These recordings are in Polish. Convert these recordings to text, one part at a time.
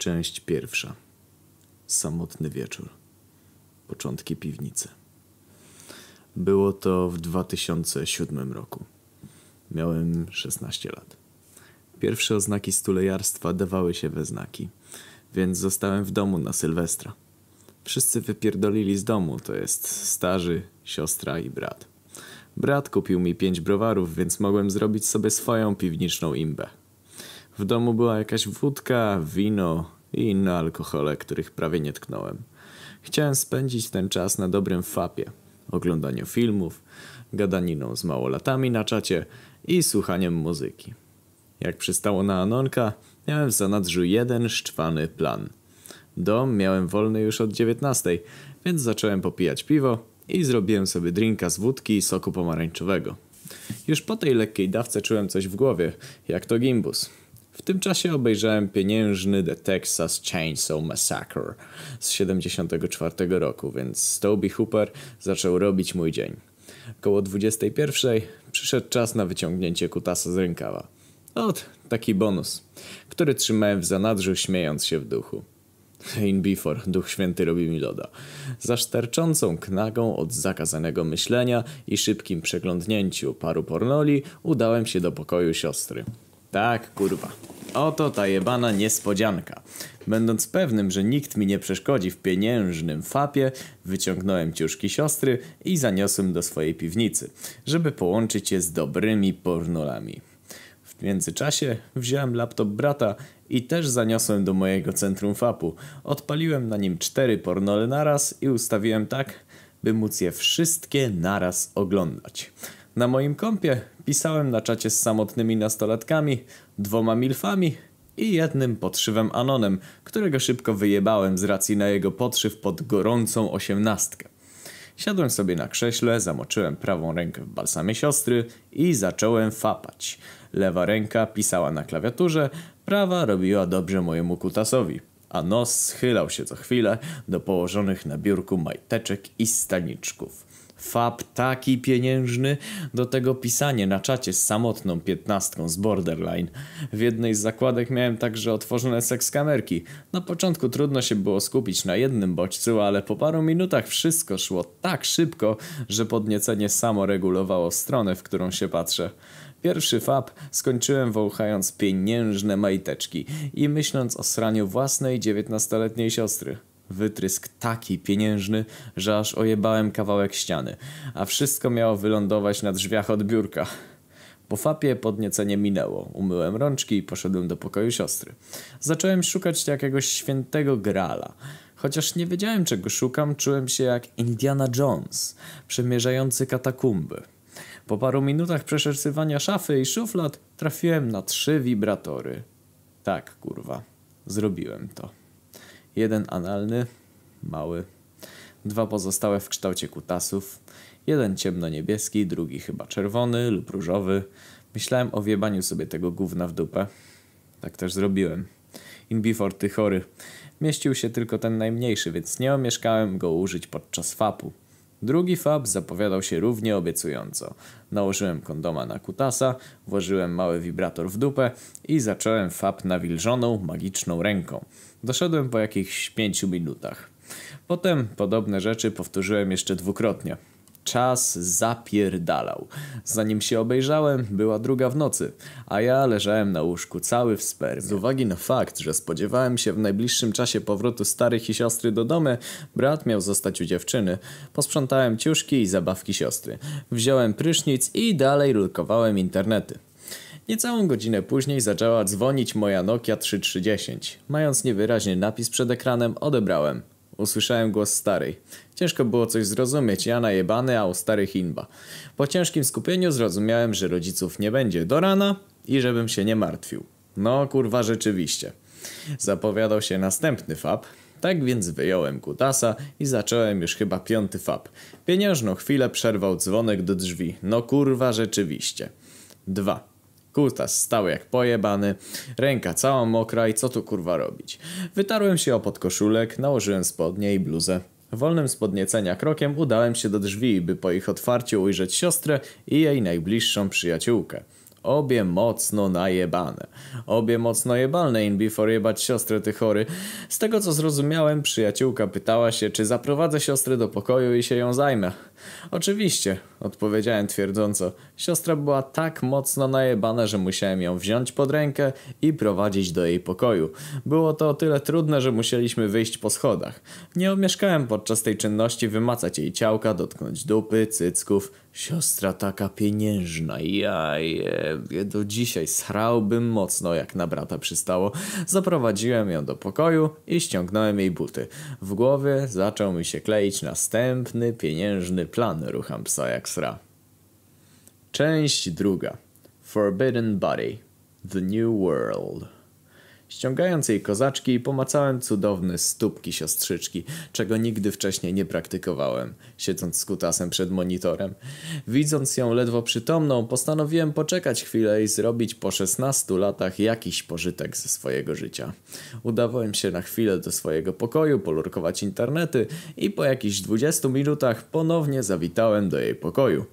Część pierwsza. Samotny wieczór. Początki piwnicy. Było to w 2007 roku. Miałem 16 lat. Pierwsze oznaki stulejarstwa dawały się we znaki, więc zostałem w domu na Sylwestra. Wszyscy wypierdolili z domu, to jest starzy, siostra i brat. Brat kupił mi pięć browarów, więc mogłem zrobić sobie swoją piwniczą imbę. W domu była jakaś wódka, wino i inne alkohole, których prawie nie tknąłem. Chciałem spędzić ten czas na dobrym fapie, oglądaniu filmów, gadaniną z małolatami na czacie i słuchaniem muzyki. Jak przystało na Anonka, miałem w zanadrzu jeden szczwany plan. Dom miałem wolny już od 19, więc zacząłem popijać piwo i zrobiłem sobie drinka z wódki i soku pomarańczowego. Już po tej lekkiej dawce czułem coś w głowie, jak to gimbus. W tym czasie obejrzałem pieniężny The Texas Chainsaw Massacre z 74 roku, więc Toby Hooper zaczął robić mój dzień. Koło 21 przyszedł czas na wyciągnięcie kutasa z rękawa. Ot, taki bonus, który trzymałem w zanadrzu śmiejąc się w duchu. In before, Duch Święty robi mi loda. Za szterczącą knagą od zakazanego myślenia i szybkim przeglądnięciu paru pornoli udałem się do pokoju siostry. Tak, kurwa. Oto ta jebana niespodzianka. Będąc pewnym, że nikt mi nie przeszkodzi w pieniężnym fapie, wyciągnąłem ciuszki siostry i zaniosłem do swojej piwnicy, żeby połączyć je z dobrymi pornolami. W międzyczasie wziąłem laptop brata i też zaniosłem do mojego centrum fapu. Odpaliłem na nim cztery pornole naraz i ustawiłem tak, by móc je wszystkie naraz oglądać. Na moim kompie pisałem na czacie z samotnymi nastolatkami, dwoma milfami i jednym podszywem Anonem, którego szybko wyjebałem z racji na jego podszyw pod gorącą osiemnastkę. Siadłem sobie na krześle, zamoczyłem prawą rękę w balsamie siostry i zacząłem fapać. Lewa ręka pisała na klawiaturze, prawa robiła dobrze mojemu kutasowi, a nos schylał się co chwilę do położonych na biurku majteczek i staniczków. Fab taki pieniężny, do tego pisanie na czacie z samotną piętnastką z Borderline. W jednej z zakładek miałem także otworzone sekskamerki. Na początku trudno się było skupić na jednym bodźcu, ale po paru minutach wszystko szło tak szybko, że podniecenie samo regulowało stronę, w którą się patrzę. Pierwszy fab skończyłem wąchając pieniężne majteczki i myśląc o sraniu własnej dziewiętnastoletniej siostry. Wytrysk taki pieniężny, że aż ojebałem kawałek ściany, a wszystko miało wylądować na drzwiach od biurka. Po fapie podniecenie minęło. Umyłem rączki i poszedłem do pokoju siostry. Zacząłem szukać jakiegoś świętego grala. Chociaż nie wiedziałem czego szukam, czułem się jak Indiana Jones, przemierzający katakumby. Po paru minutach przeszesywania szafy i szuflad trafiłem na trzy wibratory. Tak, kurwa. Zrobiłem to. Jeden analny, mały. Dwa pozostałe w kształcie kutasów. Jeden ciemno-niebieski, drugi chyba czerwony lub różowy. Myślałem o wiebaniu sobie tego gówna w dupę. Tak też zrobiłem. In before ty chory. Mieścił się tylko ten najmniejszy, więc nie omieszkałem go użyć podczas fapu. Drugi fab zapowiadał się równie obiecująco. Nałożyłem kondoma na kutasa, włożyłem mały wibrator w dupę i zacząłem fab nawilżoną, magiczną ręką. Doszedłem po jakichś pięciu minutach. Potem podobne rzeczy powtórzyłem jeszcze dwukrotnie. Czas zapierdalał. Zanim się obejrzałem, była druga w nocy, a ja leżałem na łóżku cały w spermie. Z uwagi na fakt, że spodziewałem się w najbliższym czasie powrotu starych i siostry do domu, brat miał zostać u dziewczyny. Posprzątałem ciuszki i zabawki siostry. Wziąłem prysznic i dalej rulkowałem internety. Niecałą godzinę później zaczęła dzwonić moja Nokia 3310. Mając niewyraźny napis przed ekranem, odebrałem. Usłyszałem głos starej. Ciężko było coś zrozumieć, ja najebany, a u starych inba. Po ciężkim skupieniu zrozumiałem, że rodziców nie będzie do rana i żebym się nie martwił. No kurwa rzeczywiście. Zapowiadał się następny fab, tak więc wyjąłem kutasa i zacząłem już chyba piąty fab. Pieniężną chwilę przerwał dzwonek do drzwi. No kurwa rzeczywiście. Dwa. Kutas stał jak pojebany, ręka cała mokra i co tu kurwa robić. Wytarłem się o podkoszulek, nałożyłem spodnie i bluzę. Wolnym z podniecenia krokiem udałem się do drzwi, by po ich otwarciu ujrzeć siostrę i jej najbliższą przyjaciółkę. Obie mocno najebane. Obie mocno jebalne in before jebać siostrę ty chory. Z tego co zrozumiałem, przyjaciółka pytała się, czy zaprowadzę siostrę do pokoju i się ją zajmę. Oczywiście, odpowiedziałem twierdząco. Siostra była tak mocno najebana, że musiałem ją wziąć pod rękę i prowadzić do jej pokoju. Było to o tyle trudne, że musieliśmy wyjść po schodach. Nie omieszkałem podczas tej czynności wymacać jej ciałka, dotknąć dupy, cycków. Siostra taka pieniężna, ja je, do dzisiaj srałbym mocno jak na brata przystało. Zaprowadziłem ją do pokoju i ściągnąłem jej buty. W głowie zaczął mi się kleić następny pieniężny plan rucham psa jak sra. Część druga. Forbidden Body. The New World. Ściągając jej kozaczki, pomacałem cudowne stópki siostrzyczki, czego nigdy wcześniej nie praktykowałem, siedząc z kutasem przed monitorem. Widząc ją ledwo przytomną, postanowiłem poczekać chwilę i zrobić po 16 latach jakiś pożytek ze swojego życia. Udawałem się na chwilę do swojego pokoju, polurkować internety i po jakichś 20 minutach ponownie zawitałem do jej pokoju.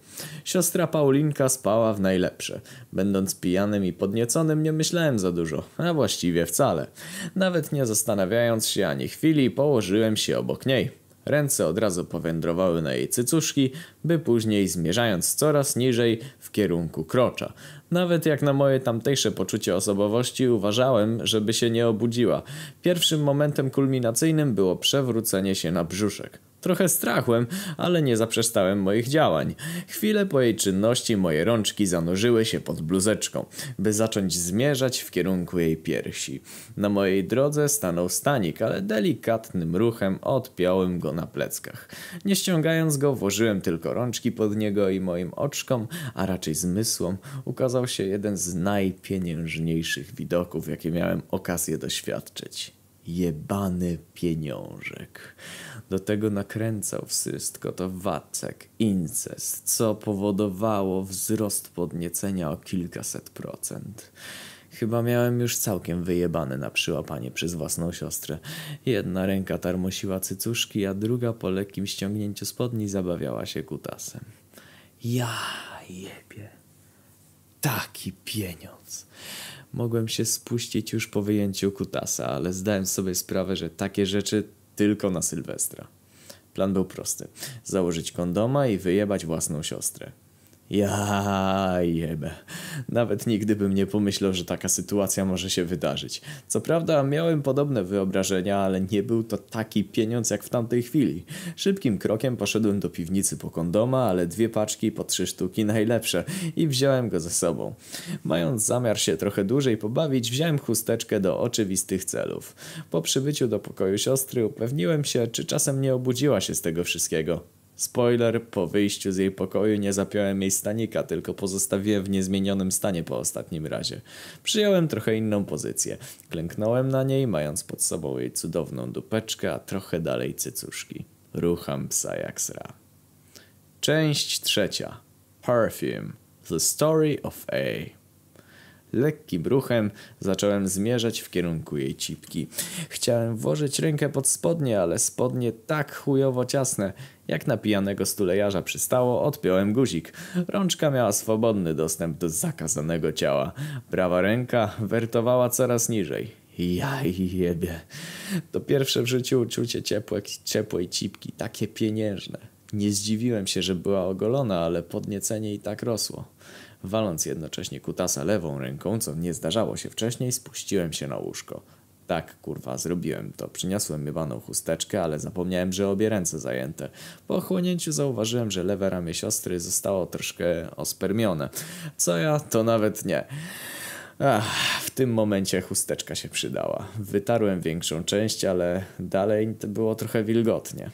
Siostra Paulinka spała w najlepsze. Będąc pijanym i podnieconym nie myślałem za dużo, a właściwie wcale. Nawet nie zastanawiając się ani chwili, położyłem się obok niej. Ręce od razu powędrowały na jej cycuszki, by później zmierzając coraz niżej w kierunku krocza. Nawet jak na moje tamtejsze poczucie osobowości uważałem, żeby się nie obudziła. Pierwszym momentem kulminacyjnym było przewrócenie się na brzuszek. Trochę strachłem, ale nie zaprzestałem moich działań. Chwilę po jej czynności moje rączki zanurzyły się pod bluzeczką, by zacząć zmierzać w kierunku jej piersi. Na mojej drodze stanął stanik, ale delikatnym ruchem odpiąłem go na pleckach. Nie ściągając go, włożyłem tylko rączki pod niego i moim oczkom, a raczej zmysłom, ukazał się jeden z najpieniężniejszych widoków, jakie miałem okazję doświadczyć. Jebany pieniążek. Do tego nakręcał wszystko to wacek, incest, co powodowało wzrost podniecenia o kilkaset procent. Chyba miałem już całkiem wyjebane na przyłapanie przez własną siostrę. Jedna ręka tarmosiła cycuszki, a druga po lekkim ściągnięciu spodni zabawiała się kutasem. Ja jebie. Taki pieniądz. Mogłem się spuścić już po wyjęciu kutasa, ale zdałem sobie sprawę, że takie rzeczy tylko na Sylwestra. Plan był prosty. Założyć kondoma i wyjebać własną siostrę. Ja jebę. Nawet nigdy bym nie pomyślał, że taka sytuacja może się wydarzyć. Co prawda miałem podobne wyobrażenia, ale nie był to taki pieniądz jak w tamtej chwili. Szybkim krokiem poszedłem do piwnicy po kondoma, ale dwie paczki po trzy sztuki najlepsze i wziąłem go ze sobą. Mając zamiar się trochę dłużej pobawić, wziąłem chusteczkę do oczywistych celów. Po przybyciu do pokoju siostry upewniłem się, czy czasem nie obudziła się z tego wszystkiego. Spoiler, po wyjściu z jej pokoju nie zapiąłem jej stanika, tylko pozostawiłem w niezmienionym stanie po ostatnim razie. Przyjąłem trochę inną pozycję. Klęknąłem na niej, mając pod sobą jej cudowną dupeczkę, a trochę dalej cycuszki. Rucham psa jak sra. Część trzecia. Perfume. The Story of A. Lekkim ruchem zacząłem zmierzać w kierunku jej cipki. Chciałem włożyć rękę pod spodnie, ale spodnie tak chujowo ciasne. Jak na pijanego stulejarza przystało, odpiąłem guzik. Rączka miała swobodny dostęp do zakazanego ciała. Prawa ręka wertowała coraz niżej. Jaj jebie. To pierwsze w życiu uczucie ciepłe, ciepłej cipki, takie pieniężne. Nie zdziwiłem się, że była ogolona, ale podniecenie i tak rosło. Waląc jednocześnie kutasa lewą ręką, co nie zdarzało się wcześniej, spuściłem się na łóżko. Tak, kurwa, zrobiłem to. Przyniosłem mywaną chusteczkę, ale zapomniałem, że obie ręce zajęte. Po ochłonięciu zauważyłem, że lewe ramię siostry zostało troszkę ospermione. Co ja? To nawet nie. Ach, w tym momencie chusteczka się przydała. Wytarłem większą część, ale dalej było trochę wilgotnie.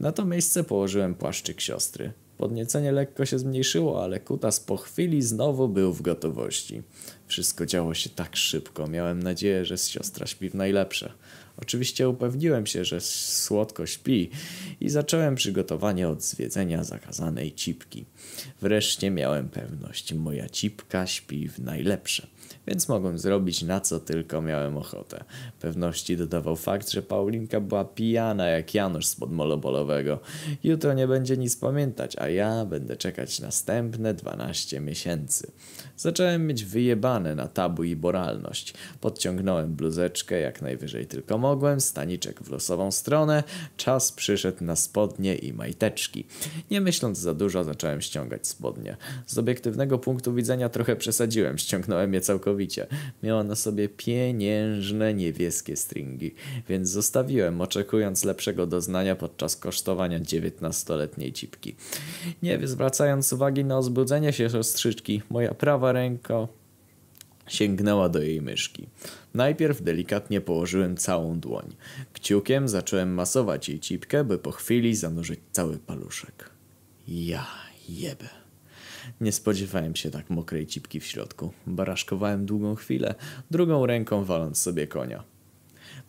Na to miejsce położyłem płaszczyk siostry. Podniecenie lekko się zmniejszyło, ale kutas po chwili znowu był w gotowości. Wszystko działo się tak szybko. Miałem nadzieję, że siostra śpi w najlepsze. Oczywiście upewniłem się, że słodko śpi i zacząłem przygotowanie od zwiedzenia zakazanej cipki. Wreszcie miałem pewność, moja cipka śpi w najlepsze więc mogłem zrobić na co tylko miałem ochotę. Pewności dodawał fakt, że Paulinka była pijana jak Janusz z podmolobolowego. Jutro nie będzie nic pamiętać, a ja będę czekać następne 12 miesięcy. Zacząłem mieć wyjebane na tabu i moralność. Podciągnąłem bluzeczkę jak najwyżej tylko mogłem, staniczek w losową stronę. Czas przyszedł na spodnie i majteczki. Nie myśląc za dużo zacząłem ściągać spodnie. Z obiektywnego punktu widzenia trochę przesadziłem, ściągnąłem je całkowicie. Miała na sobie pieniężne niebieskie stringi, więc zostawiłem, oczekując lepszego doznania podczas kosztowania dziewiętnastoletniej cipki. Nie zwracając uwagi na ozbudzenie się siostrzyczki, moja prawa ręka sięgnęła do jej myszki. Najpierw delikatnie położyłem całą dłoń. Kciukiem zacząłem masować jej cipkę, by po chwili zanurzyć cały paluszek. Ja jebę. Nie spodziewałem się tak mokrej cipki w środku. Baraszkowałem długą chwilę, drugą ręką waląc sobie konia.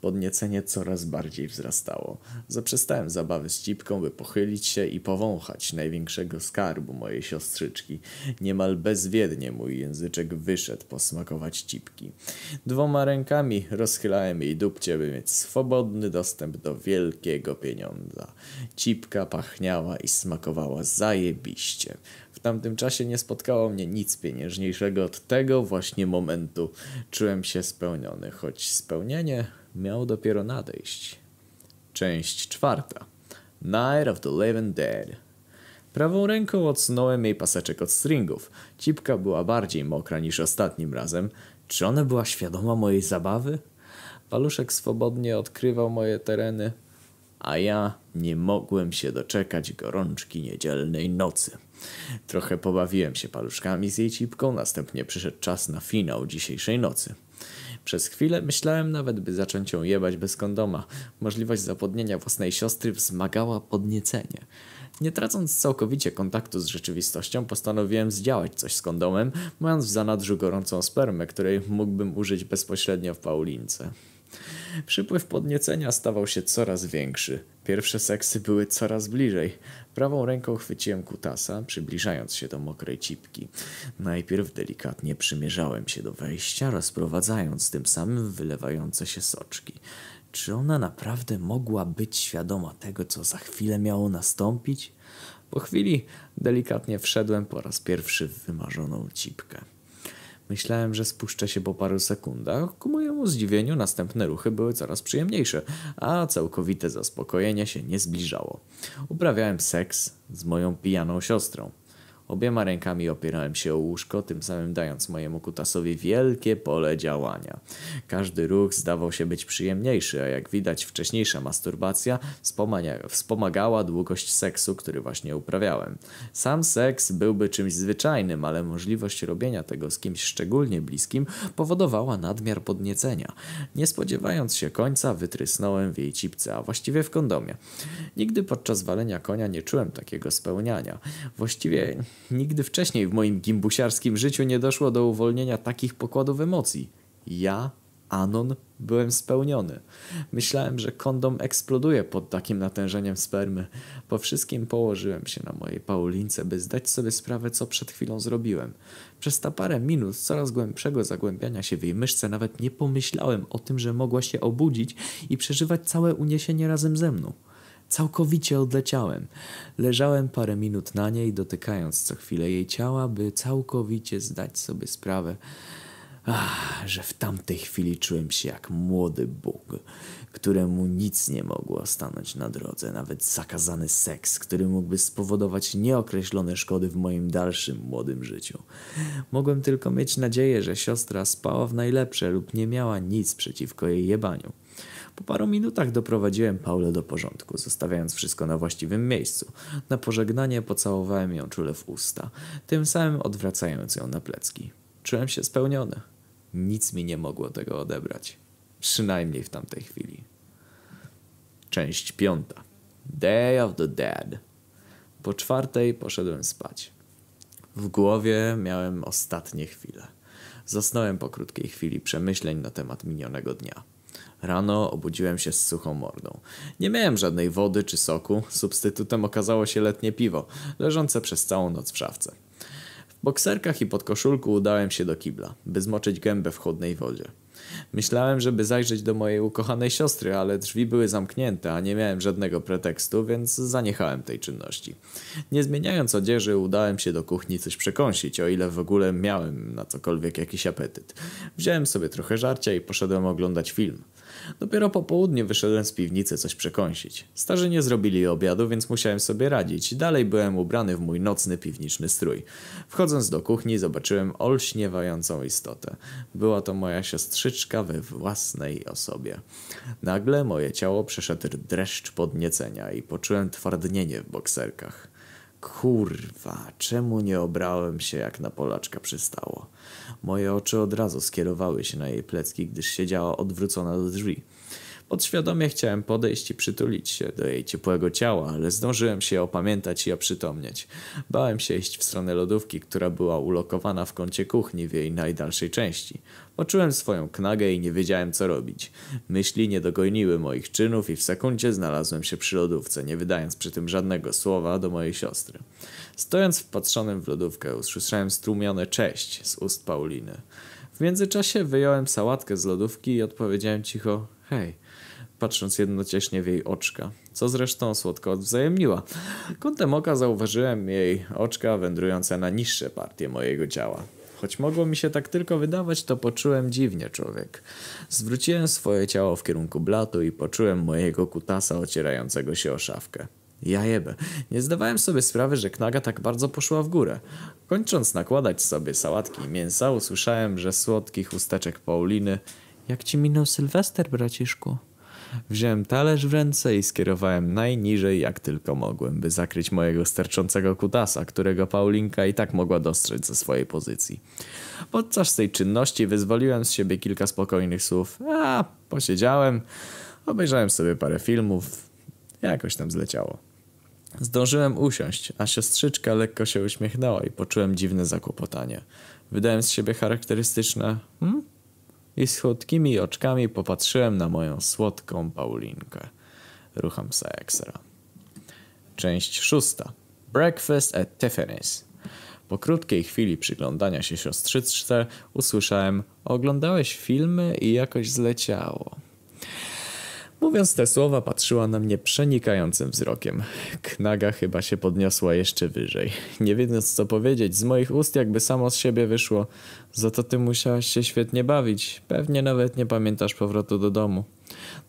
Podniecenie coraz bardziej wzrastało. Zaprzestałem zabawy z cipką, by pochylić się i powąchać największego skarbu mojej siostrzyczki. Niemal bezwiednie mój języczek wyszedł posmakować cipki. Dwoma rękami rozchylałem jej dupcie, by mieć swobodny dostęp do wielkiego pieniądza. Cipka pachniała i smakowała zajebiście. W tamtym czasie nie spotkało mnie nic pieniężniejszego od tego właśnie momentu. Czułem się spełniony, choć spełnienie miał dopiero nadejść. Część czwarta. Night of the Living Dead. Prawą ręką odsunąłem jej paseczek od stringów. Cipka była bardziej mokra niż ostatnim razem. Czy ona była świadoma mojej zabawy? Paluszek swobodnie odkrywał moje tereny, a ja nie mogłem się doczekać gorączki niedzielnej nocy. Trochę pobawiłem się paluszkami z jej cipką, następnie przyszedł czas na finał dzisiejszej nocy. Przez chwilę myślałem nawet, by zacząć ją jebać bez kondoma. Możliwość zapodnienia własnej siostry wzmagała podniecenie. Nie tracąc całkowicie kontaktu z rzeczywistością, postanowiłem zdziałać coś z kondomem, mając w zanadrzu gorącą spermę, której mógłbym użyć bezpośrednio w Paulince. Przypływ podniecenia stawał się coraz większy. Pierwsze seksy były coraz bliżej. Prawą ręką chwyciłem kutasa, przybliżając się do mokrej cipki. Najpierw delikatnie przymierzałem się do wejścia, rozprowadzając tym samym wylewające się soczki. Czy ona naprawdę mogła być świadoma tego, co za chwilę miało nastąpić? Po chwili delikatnie wszedłem po raz pierwszy w wymarzoną cipkę. Myślałem, że spuszczę się po paru sekundach. Ku mojemu zdziwieniu następne ruchy były coraz przyjemniejsze, a całkowite zaspokojenie się nie zbliżało. Uprawiałem seks z moją pijaną siostrą. Obiema rękami opierałem się o łóżko, tym samym dając mojemu kutasowi wielkie pole działania. Każdy ruch zdawał się być przyjemniejszy, a jak widać wcześniejsza masturbacja wspomagała długość seksu, który właśnie uprawiałem. Sam seks byłby czymś zwyczajnym, ale możliwość robienia tego z kimś szczególnie bliskim powodowała nadmiar podniecenia. Nie spodziewając się końca, wytrysnąłem w jej cipce, a właściwie w kondomie. Nigdy podczas walenia konia nie czułem takiego spełniania. Właściwie Nigdy wcześniej w moim gimbusiarskim życiu nie doszło do uwolnienia takich pokładów emocji. Ja, Anon, byłem spełniony. Myślałem, że kondom eksploduje pod takim natężeniem spermy. Po wszystkim położyłem się na mojej Paulince, by zdać sobie sprawę, co przed chwilą zrobiłem. Przez ta parę minut coraz głębszego zagłębiania się w jej myszce nawet nie pomyślałem o tym, że mogła się obudzić i przeżywać całe uniesienie razem ze mną. Całkowicie odleciałem. Leżałem parę minut na niej, dotykając co chwilę jej ciała, by całkowicie zdać sobie sprawę, ach, że w tamtej chwili czułem się jak młody Bóg, któremu nic nie mogło stanąć na drodze, nawet zakazany seks, który mógłby spowodować nieokreślone szkody w moim dalszym młodym życiu. Mogłem tylko mieć nadzieję, że siostra spała w najlepsze lub nie miała nic przeciwko jej jebaniu. Po paru minutach doprowadziłem Paulę do porządku, zostawiając wszystko na właściwym miejscu. Na pożegnanie pocałowałem ją czule w usta, tym samym odwracając ją na plecki. Czułem się spełniony. Nic mi nie mogło tego odebrać. Przynajmniej w tamtej chwili. Część piąta. Day of the Dead. Po czwartej poszedłem spać. W głowie miałem ostatnie chwile. Zasnąłem po krótkiej chwili przemyśleń na temat minionego dnia. Rano obudziłem się z suchą mordą. Nie miałem żadnej wody czy soku, substytutem okazało się letnie piwo, leżące przez całą noc w szafce. W bokserkach i podkoszulku udałem się do kibla, by zmoczyć gębę w chłodnej wodzie. Myślałem, żeby zajrzeć do mojej ukochanej siostry, ale drzwi były zamknięte, a nie miałem żadnego pretekstu, więc zaniechałem tej czynności. Nie zmieniając odzieży, udałem się do kuchni coś przekąsić, o ile w ogóle miałem na cokolwiek jakiś apetyt. Wziąłem sobie trochę żarcia i poszedłem oglądać film. Dopiero po południu wyszedłem z piwnicy coś przekąsić. Starzy nie zrobili obiadu, więc musiałem sobie radzić. Dalej byłem ubrany w mój nocny piwniczny strój. Wchodząc do kuchni zobaczyłem olśniewającą istotę. Była to moja siostrzyczka we własnej osobie. Nagle moje ciało przeszedł dreszcz podniecenia i poczułem twardnienie w bokserkach. Kurwa, czemu nie obrałem się jak na Polaczka przystało? Moje oczy od razu skierowały się na jej plecki, gdyż siedziała odwrócona do drzwi. Podświadomie chciałem podejść i przytulić się do jej ciepłego ciała, ale zdążyłem się opamiętać i oprzytomnieć. Bałem się iść w stronę lodówki, która była ulokowana w kącie kuchni w jej najdalszej części. Poczułem swoją knagę i nie wiedziałem co robić. Myśli nie dogoniły moich czynów i w sekundzie znalazłem się przy lodówce, nie wydając przy tym żadnego słowa do mojej siostry. Stojąc wpatrzonym w lodówkę usłyszałem strumione cześć z ust Pauliny. W międzyczasie wyjąłem sałatkę z lodówki i odpowiedziałem cicho hej patrząc jednocześnie w jej oczka, co zresztą słodko odwzajemniła. Kątem oka zauważyłem jej oczka wędrujące na niższe partie mojego ciała. Choć mogło mi się tak tylko wydawać, to poczułem dziwnie człowiek. Zwróciłem swoje ciało w kierunku blatu i poczułem mojego kutasa ocierającego się o szafkę. Ja jebę. Nie zdawałem sobie sprawy, że knaga tak bardzo poszła w górę. Kończąc nakładać sobie sałatki i mięsa, usłyszałem, że słodki chusteczek Pauliny Jak ci minął Sylwester, braciszku? Wziąłem talerz w ręce i skierowałem najniżej jak tylko mogłem, by zakryć mojego sterczącego kutasa, którego Paulinka i tak mogła dostrzec ze swojej pozycji. Podczas tej czynności wyzwoliłem z siebie kilka spokojnych słów. A, posiedziałem, obejrzałem sobie parę filmów, jakoś tam zleciało. Zdążyłem usiąść, a siostrzyczka lekko się uśmiechnęła i poczułem dziwne zakłopotanie. Wydałem z siebie charakterystyczne hmm? I słodkimi oczkami popatrzyłem na moją słodką Paulinkę. Rucham psa Extra. Część szósta. Breakfast at Tiffany's. Po krótkiej chwili przyglądania się siostrzyczce usłyszałem Oglądałeś filmy i jakoś zleciało. Mówiąc te słowa, patrzyła na mnie przenikającym wzrokiem. Knaga chyba się podniosła jeszcze wyżej. Nie wiedząc co powiedzieć, z moich ust jakby samo z siebie wyszło. Za to ty musiałaś się świetnie bawić. Pewnie nawet nie pamiętasz powrotu do domu.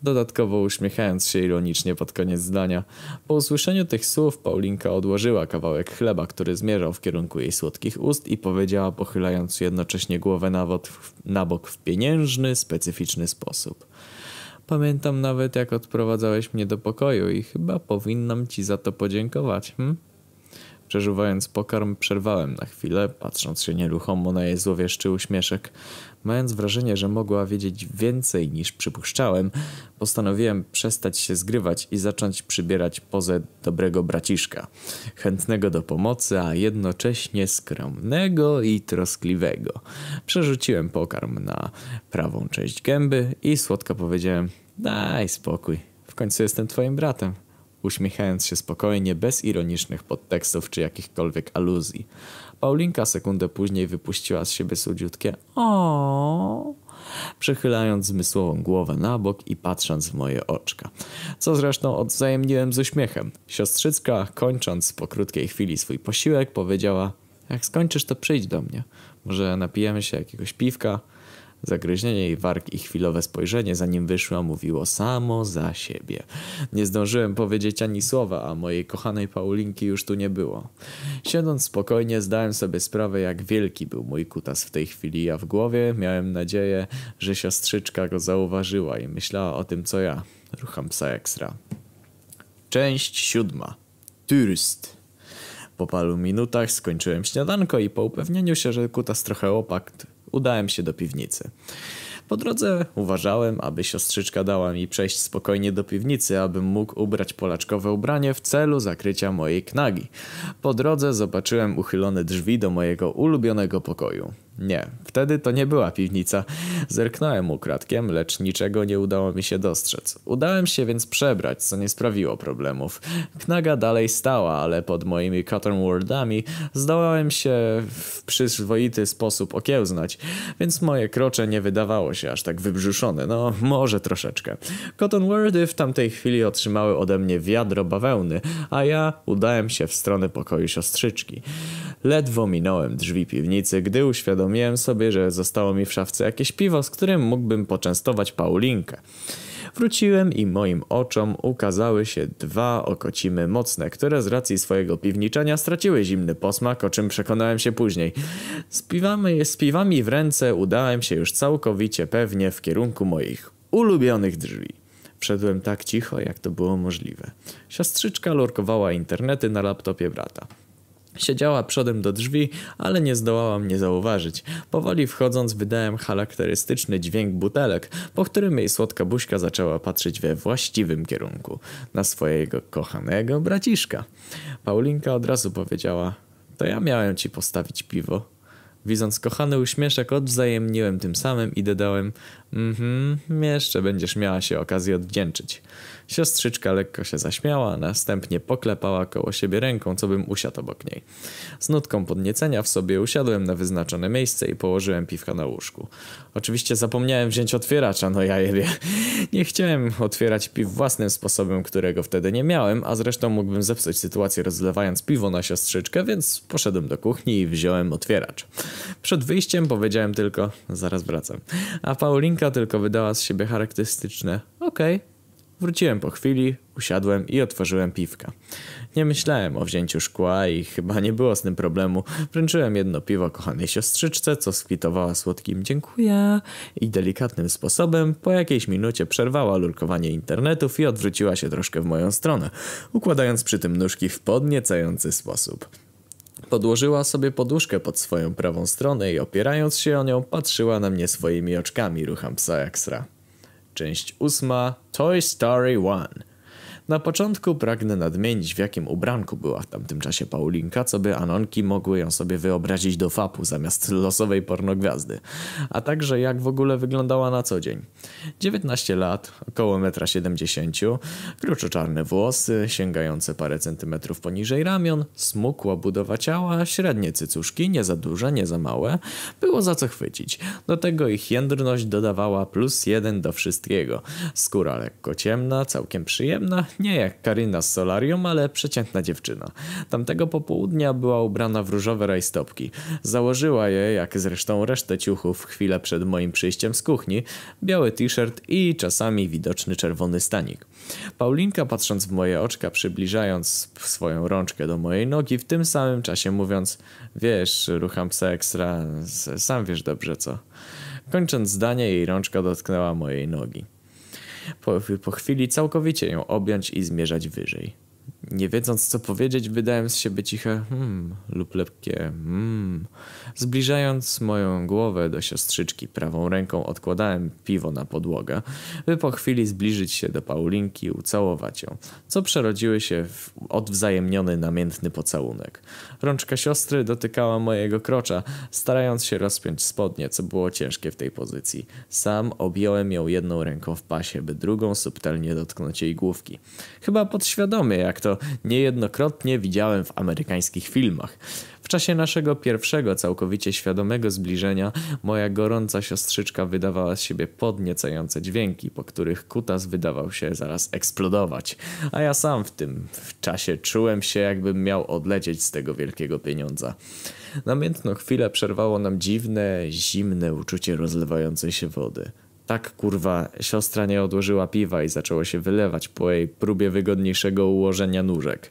Dodatkowo uśmiechając się ironicznie pod koniec zdania. Po usłyszeniu tych słów Paulinka odłożyła kawałek chleba, który zmierzał w kierunku jej słodkich ust i powiedziała pochylając jednocześnie głowę na bok w pieniężny, specyficzny sposób. Pamiętam nawet, jak odprowadzałeś mnie do pokoju i chyba powinnam ci za to podziękować, hm? Przeżuwając pokarm, przerwałem na chwilę, patrząc się nieruchomo na jej złowieszczy uśmieszek. Mając wrażenie, że mogła wiedzieć więcej niż przypuszczałem, postanowiłem przestać się zgrywać i zacząć przybierać pozę dobrego braciszka. Chętnego do pomocy, a jednocześnie skromnego i troskliwego. Przerzuciłem pokarm na prawą część gęby i słodko powiedziałem: Daj spokój, w końcu jestem twoim bratem uśmiechając się spokojnie, bez ironicznych podtekstów czy jakichkolwiek aluzji. Paulinka sekundę później wypuściła z siebie słodziutkie o, przechylając zmysłową głowę na bok i patrząc w moje oczka. Co zresztą odwzajemniłem z uśmiechem. Siostrzycka, kończąc po krótkiej chwili swój posiłek, powiedziała jak skończysz, to przyjdź do mnie. Może napijemy się jakiegoś piwka? Zagryzienie jej warg i chwilowe spojrzenie, zanim wyszła, mówiło samo za siebie. Nie zdążyłem powiedzieć ani słowa, a mojej kochanej Paulinki już tu nie było. Siedząc spokojnie, zdałem sobie sprawę, jak wielki był mój kutas w tej chwili, a w głowie miałem nadzieję, że siostrzyczka go zauważyła i myślała o tym, co ja. Rucham psa ekstra. Część siódma. Turst. Po paru minutach skończyłem śniadanko i po upewnieniu się, że kutas trochę opak, udałem się do piwnicy. Po drodze uważałem, aby siostrzyczka dała mi przejść spokojnie do piwnicy, abym mógł ubrać polaczkowe ubranie w celu zakrycia mojej knagi. Po drodze zobaczyłem uchylone drzwi do mojego ulubionego pokoju. Nie, wtedy to nie była piwnica. Zerknąłem ukradkiem, lecz niczego nie udało mi się dostrzec. Udałem się więc przebrać, co nie sprawiło problemów. Knaga dalej stała, ale pod moimi cotton wordami zdołałem się w przyzwoity sposób okiełznać, więc moje krocze nie wydawało się aż tak wybrzuszone. No, może troszeczkę. Cotton wordy w tamtej chwili otrzymały ode mnie wiadro bawełny, a ja udałem się w stronę pokoju siostrzyczki. Ledwo minąłem drzwi piwnicy, gdy uświadomiłem sobie, że zostało mi w szafce jakieś piwo, z którym mógłbym poczęstować Paulinkę. Wróciłem i moim oczom ukazały się dwa okocimy mocne, które z racji swojego piwniczenia straciły zimny posmak, o czym przekonałem się później. Z piwami, z piwami w ręce udałem się już całkowicie pewnie w kierunku moich ulubionych drzwi. Wszedłem tak cicho, jak to było możliwe. Siostrzyczka lurkowała internety na laptopie brata. Siedziała przodem do drzwi, ale nie zdołała mnie zauważyć. Powoli wchodząc wydałem charakterystyczny dźwięk butelek, po którym jej słodka buźka zaczęła patrzeć we właściwym kierunku. Na swojego kochanego braciszka. Paulinka od razu powiedziała, to ja miałem ci postawić piwo. Widząc kochany uśmieszek odwzajemniłem tym samym i dodałem Mhm, jeszcze będziesz miała się okazję odwdzięczyć. Siostrzyczka lekko się zaśmiała, następnie poklepała koło siebie ręką, co bym usiadł obok niej. Z nutką podniecenia w sobie usiadłem na wyznaczone miejsce i położyłem piwka na łóżku. Oczywiście zapomniałem wziąć otwieracza, no ja jebie. Nie chciałem otwierać piw własnym sposobem, którego wtedy nie miałem, a zresztą mógłbym zepsuć sytuację rozlewając piwo na siostrzyczkę, więc poszedłem do kuchni i wziąłem otwieracz. Przed wyjściem powiedziałem tylko, zaraz wracam. A Paulinka tylko wydała z siebie charakterystyczne, okej. Okay. Wróciłem po chwili, usiadłem i otworzyłem piwka. Nie myślałem o wzięciu szkła i chyba nie było z tym problemu. Wręczyłem jedno piwo kochanej siostrzyczce, co skwitowała słodkim dziękuję i delikatnym sposobem po jakiejś minucie przerwała lurkowanie internetów i odwróciła się troszkę w moją stronę, układając przy tym nóżki w podniecający sposób. Podłożyła sobie poduszkę pod swoją prawą stronę i opierając się o nią patrzyła na mnie swoimi oczkami rucham psa ekstra. Część ósma Toy Story One na początku pragnę nadmienić, w jakim ubranku była w tamtym czasie Paulinka, co by Anonki mogły ją sobie wyobrazić do fapu zamiast losowej pornogwiazdy, a także jak w ogóle wyglądała na co dzień. 19 lat, około 1,70 m, kruczo-czarne włosy, sięgające parę centymetrów poniżej ramion, smukła budowa ciała, średnie cycuszki, nie za duże, nie za małe, było za co chwycić. Do tego ich jędrność dodawała plus jeden do wszystkiego. Skóra lekko ciemna, całkiem przyjemna, nie jak Karina z Solarium, ale przeciętna dziewczyna. Tamtego popołudnia była ubrana w różowe rajstopki. Założyła je, jak zresztą resztę ciuchów, chwilę przed moim przyjściem z kuchni, biały t-shirt i czasami widoczny czerwony stanik. Paulinka, patrząc w moje oczka, przybliżając swoją rączkę do mojej nogi, w tym samym czasie mówiąc Wiesz, rucham psa ekstra, sam wiesz dobrze co. Kończąc zdanie, jej rączka dotknęła mojej nogi po, po chwili całkowicie ją objąć i zmierzać wyżej. Nie wiedząc co powiedzieć, wydałem z siebie ciche hmm lub lekkie hmm. Zbliżając moją głowę do siostrzyczki, prawą ręką odkładałem piwo na podłogę, by po chwili zbliżyć się do Paulinki i ucałować ją, co przerodziły się w odwzajemniony namiętny pocałunek. Rączka siostry dotykała mojego krocza, starając się rozpiąć spodnie, co było ciężkie w tej pozycji. Sam objąłem ją jedną ręką w pasie, by drugą subtelnie dotknąć jej główki. Chyba podświadomie, jak to niejednokrotnie widziałem w amerykańskich filmach. W czasie naszego pierwszego całkowicie świadomego zbliżenia moja gorąca siostrzyczka wydawała z siebie podniecające dźwięki, po których kutas wydawał się zaraz eksplodować, a ja sam w tym w czasie czułem się jakbym miał odlecieć z tego wielkiego pieniądza. Namiętną chwilę przerwało nam dziwne, zimne uczucie rozlewającej się wody. Tak kurwa, siostra nie odłożyła piwa i zaczęło się wylewać po jej próbie wygodniejszego ułożenia nóżek.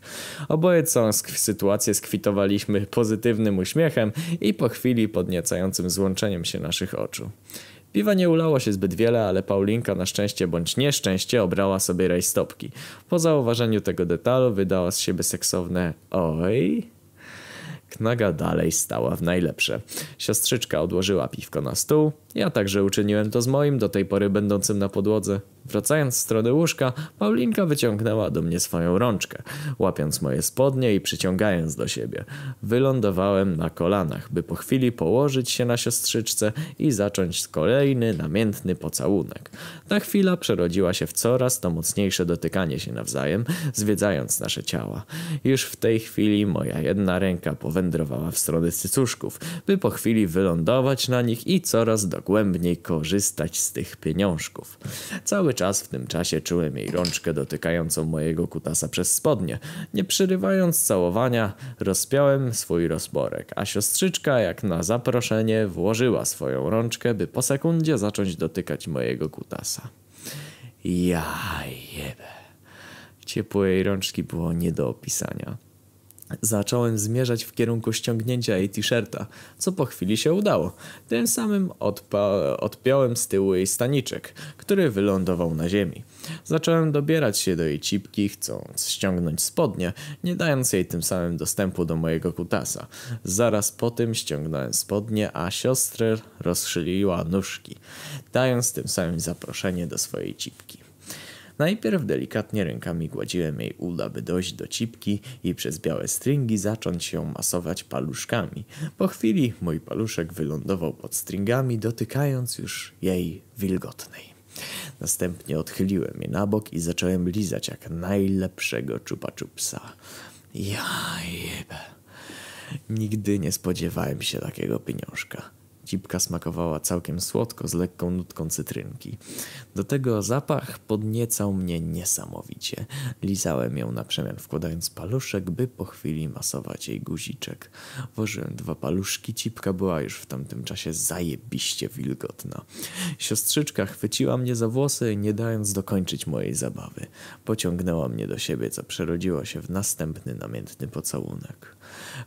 Oboje całą sk sytuację skwitowaliśmy pozytywnym uśmiechem i po chwili podniecającym złączeniem się naszych oczu. Piwa nie ulało się zbyt wiele, ale Paulinka na szczęście bądź nieszczęście obrała sobie rajstopki. Po zauważeniu tego detalu wydała z siebie seksowne oj Knaga dalej stała w najlepsze. Siostrzyczka odłożyła piwko na stół, ja także uczyniłem to z moim, do tej pory będącym na podłodze. Wracając w stronę łóżka, Paulinka wyciągnęła do mnie swoją rączkę, łapiąc moje spodnie i przyciągając do siebie. Wylądowałem na kolanach, by po chwili położyć się na siostrzyczce i zacząć kolejny namiętny pocałunek. Ta chwila przerodziła się w coraz to mocniejsze dotykanie się nawzajem, zwiedzając nasze ciała. Już w tej chwili moja jedna ręka powędrowała w stronę cycuszków, by po chwili wylądować na nich i coraz dogłębniej korzystać z tych pieniążków. Cały czas w tym czasie czułem jej rączkę dotykającą mojego kutasa przez spodnie. Nie przerywając całowania, rozpiałem swój rozporek, a siostrzyczka jak na zaproszenie włożyła swoją rączkę, by po sekundzie zacząć dotykać mojego kutasa. Ja jebę. Ciepło jej rączki było nie do opisania. Zacząłem zmierzać w kierunku ściągnięcia jej t-shirta, co po chwili się udało. Tym samym odpiąłem z tyłu jej staniczek, który wylądował na ziemi. Zacząłem dobierać się do jej cipki, chcąc ściągnąć spodnie, nie dając jej tym samym dostępu do mojego kutasa. Zaraz po tym ściągnąłem spodnie, a siostrę rozszyliła nóżki, dając tym samym zaproszenie do swojej cipki. Najpierw delikatnie rękami gładziłem jej uda, by dojść do cipki i przez białe stringi zacząć ją masować paluszkami. Po chwili mój paluszek wylądował pod stringami, dotykając już jej wilgotnej. Następnie odchyliłem je na bok i zacząłem lizać jak najlepszego czupa-czupsa. Ja jebę. Nigdy nie spodziewałem się takiego pieniążka. Cipka smakowała całkiem słodko z lekką nutką cytrynki. Do tego zapach podniecał mnie niesamowicie. Lizałem ją na przemian wkładając paluszek, by po chwili masować jej guziczek. Włożyłem dwa paluszki, cipka była już w tamtym czasie zajebiście wilgotna. Siostrzyczka chwyciła mnie za włosy, nie dając dokończyć mojej zabawy. Pociągnęła mnie do siebie, co przerodziło się w następny namiętny pocałunek.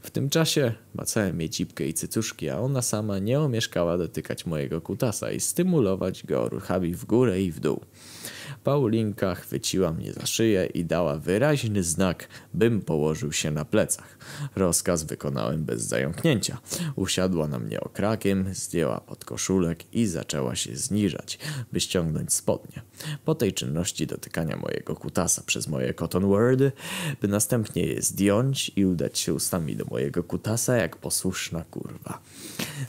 W tym czasie macałem jej cipkę i cycuszki, a ona sama nie omieszkała dotykać mojego kutasa i stymulować go ruchami w górę i w dół. Paulinka chwyciła mnie za szyję i dała wyraźny znak, bym położył się na plecach. Rozkaz wykonałem bez zająknięcia. Usiadła na mnie okrakiem, zdjęła podkoszulek i zaczęła się zniżać, by ściągnąć spodnie. Po tej czynności dotykania mojego kutasa przez moje cotton wordy, by następnie je zdjąć i udać się ustami do mojego kutasa jak posłuszna kurwa.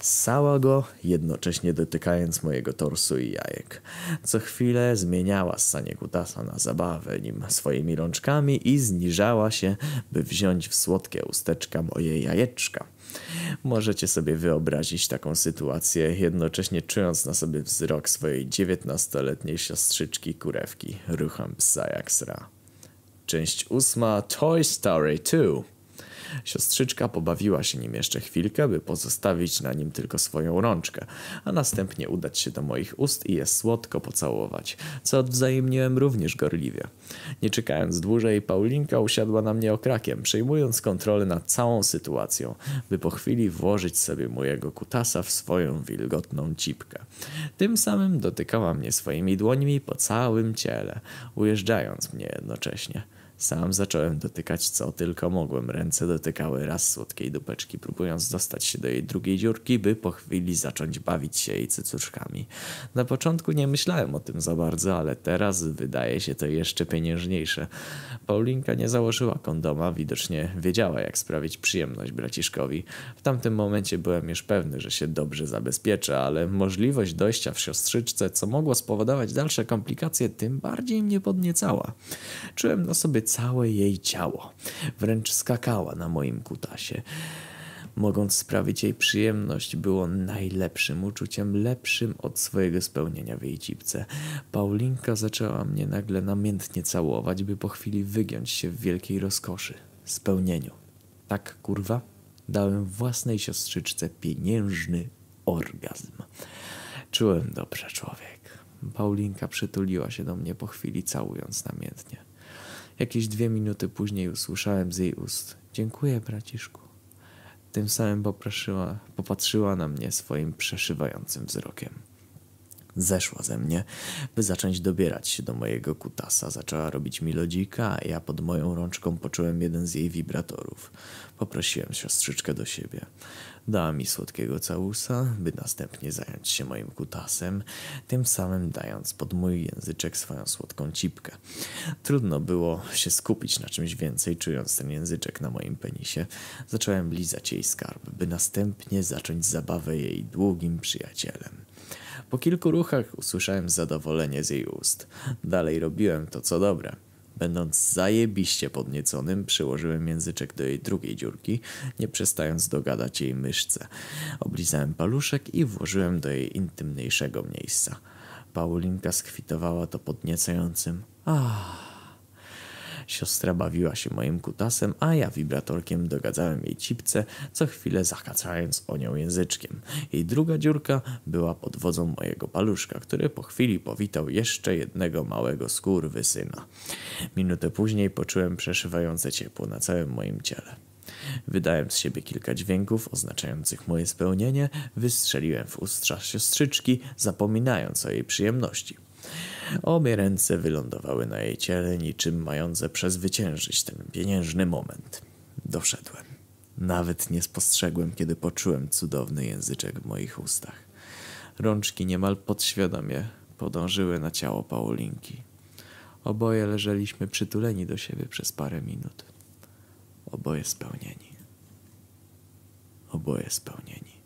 Ssała go, jednocześnie dotykając mojego torsu i jajek. Co chwilę zmieniała ssanie kutasa na zabawę nim swoimi rączkami i zniżała się, by wziąć w słodkie usteczka moje jajeczka. Możecie sobie wyobrazić taką sytuację, jednocześnie czując na sobie wzrok swojej dziewiętnastoletniej siostrzyczki kurewki. Rucham psa jak sra. Część ósma Toy Story 2 Siostrzyczka pobawiła się nim jeszcze chwilkę, by pozostawić na nim tylko swoją rączkę, a następnie udać się do moich ust i je słodko pocałować, co odwzajemniłem również gorliwie. Nie czekając dłużej, Paulinka usiadła na mnie okrakiem, przejmując kontrolę nad całą sytuacją, by po chwili włożyć sobie mojego kutasa w swoją wilgotną cipkę. Tym samym dotykała mnie swoimi dłońmi po całym ciele, ujeżdżając mnie jednocześnie. Sam zacząłem dotykać co tylko mogłem. Ręce dotykały raz słodkiej dupeczki, próbując dostać się do jej drugiej dziurki, by po chwili zacząć bawić się jej cycuszkami. Na początku nie myślałem o tym za bardzo, ale teraz wydaje się to jeszcze pieniężniejsze. Paulinka nie założyła kondoma, widocznie wiedziała jak sprawić przyjemność braciszkowi. W tamtym momencie byłem już pewny, że się dobrze zabezpieczę, ale możliwość dojścia w siostrzyczce, co mogło spowodować dalsze komplikacje, tym bardziej mnie podniecała. Czułem na sobie całe jej ciało. Wręcz skakała na moim kutasie. Mogąc sprawić jej przyjemność, było najlepszym uczuciem, lepszym od swojego spełnienia w jej cipce. Paulinka zaczęła mnie nagle namiętnie całować, by po chwili wygiąć się w wielkiej rozkoszy, spełnieniu. Tak, kurwa, dałem własnej siostrzyczce pieniężny orgazm. Czułem dobrze, człowiek. Paulinka przytuliła się do mnie po chwili, całując namiętnie. Jakieś dwie minuty później usłyszałem z jej ust: Dziękuję, braciszku. Tym samym popatrzyła, na mnie swoim przeszywającym wzrokiem. Zeszła ze mnie, by zacząć dobierać się do mojego kutasa. Zaczęła robić mi lodzika, a ja pod moją rączką poczułem jeden z jej wibratorów. Poprosiłem siostrzyczkę do siebie. Dała mi słodkiego całusa, by następnie zająć się moim kutasem, tym samym dając pod mój języczek swoją słodką cipkę. Trudno było się skupić na czymś więcej, czując ten języczek na moim penisie. Zacząłem lizać jej skarb, by następnie zacząć zabawę jej długim przyjacielem. Po kilku ruchach usłyszałem zadowolenie z jej ust. Dalej robiłem to, co dobre. Będąc zajebiście podnieconym, przyłożyłem języczek do jej drugiej dziurki, nie przestając dogadać jej myszce. Oblizałem paluszek i włożyłem do jej intymniejszego miejsca. Paulinka skwitowała to podniecającym. Ah. Siostra bawiła się moim kutasem, a ja wibratorkiem dogadzałem jej cipce, co chwilę zakaczając o nią języczkiem. Jej druga dziurka była pod wodzą mojego paluszka, który po chwili powitał jeszcze jednego małego skurwysyna. Minutę później poczułem przeszywające ciepło na całym moim ciele. Wydałem z siebie kilka dźwięków oznaczających moje spełnienie, wystrzeliłem w ustrza siostrzyczki, zapominając o jej przyjemności. Obie ręce wylądowały na jej ciele, niczym mające przezwyciężyć ten pieniężny moment. Doszedłem. Nawet nie spostrzegłem, kiedy poczułem cudowny języczek w moich ustach. Rączki niemal podświadomie podążyły na ciało Paulinki. Oboje leżeliśmy przytuleni do siebie przez parę minut. Oboje spełnieni. Oboje spełnieni.